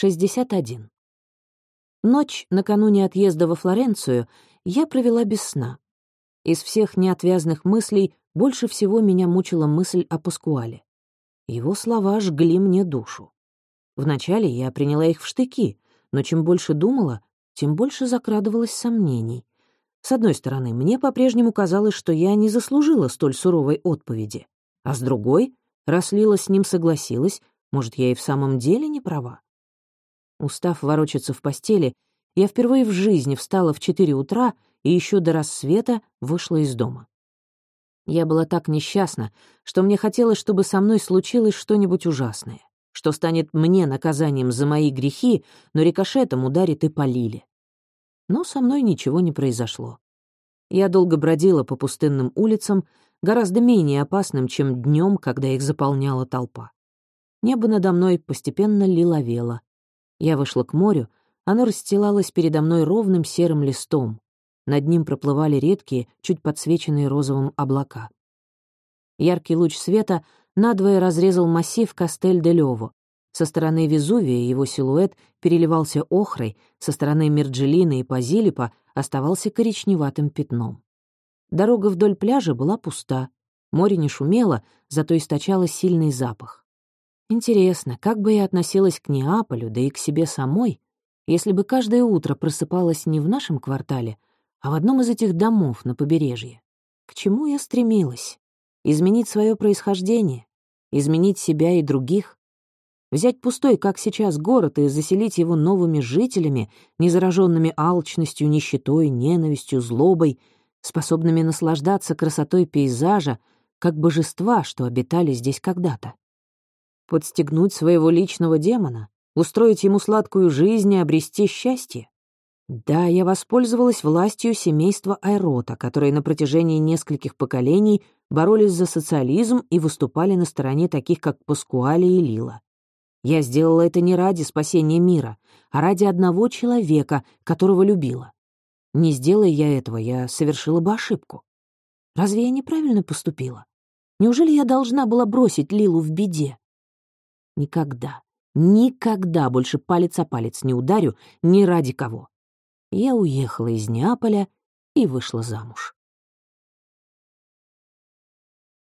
61. Ночь накануне отъезда во Флоренцию я провела без сна. Из всех неотвязных мыслей больше всего меня мучила мысль о Паскуале. Его слова жгли мне душу. Вначале я приняла их в штыки, но чем больше думала, тем больше закрадывалось сомнений. С одной стороны, мне по-прежнему казалось, что я не заслужила столь суровой отповеди, а с другой, раз с ним согласилась, может, я и в самом деле не права. Устав ворочаться в постели, я впервые в жизни встала в четыре утра и еще до рассвета вышла из дома. Я была так несчастна, что мне хотелось, чтобы со мной случилось что-нибудь ужасное, что станет мне наказанием за мои грехи, но рикошетом ударит и по Лиле. Но со мной ничего не произошло. Я долго бродила по пустынным улицам, гораздо менее опасным, чем днем, когда их заполняла толпа. Небо надо мной постепенно лиловело, я вышла к морю, оно расстилалось передо мной ровным серым листом. Над ним проплывали редкие, чуть подсвеченные розовым облака. Яркий луч света надвое разрезал массив Кастель-де-Лёво. Со стороны Везувия его силуэт переливался охрой, со стороны Мерджелина и Пазилипа оставался коричневатым пятном. Дорога вдоль пляжа была пуста. Море не шумело, зато источало сильный запах. Интересно, как бы я относилась к Неаполю, да и к себе самой, если бы каждое утро просыпалась не в нашем квартале, а в одном из этих домов на побережье? К чему я стремилась? Изменить свое происхождение? Изменить себя и других? Взять пустой, как сейчас, город и заселить его новыми жителями, не зараженными алчностью, нищетой, ненавистью, злобой, способными наслаждаться красотой пейзажа, как божества, что обитали здесь когда-то? Подстегнуть своего личного демона? Устроить ему сладкую жизнь и обрести счастье? Да, я воспользовалась властью семейства Айрота, которые на протяжении нескольких поколений боролись за социализм и выступали на стороне таких, как Паскуали и Лила. Я сделала это не ради спасения мира, а ради одного человека, которого любила. Не сделая я этого, я совершила бы ошибку. Разве я неправильно поступила? Неужели я должна была бросить Лилу в беде? Никогда, никогда больше палец о палец не ударю ни ради кого. Я уехала из Неаполя и вышла замуж.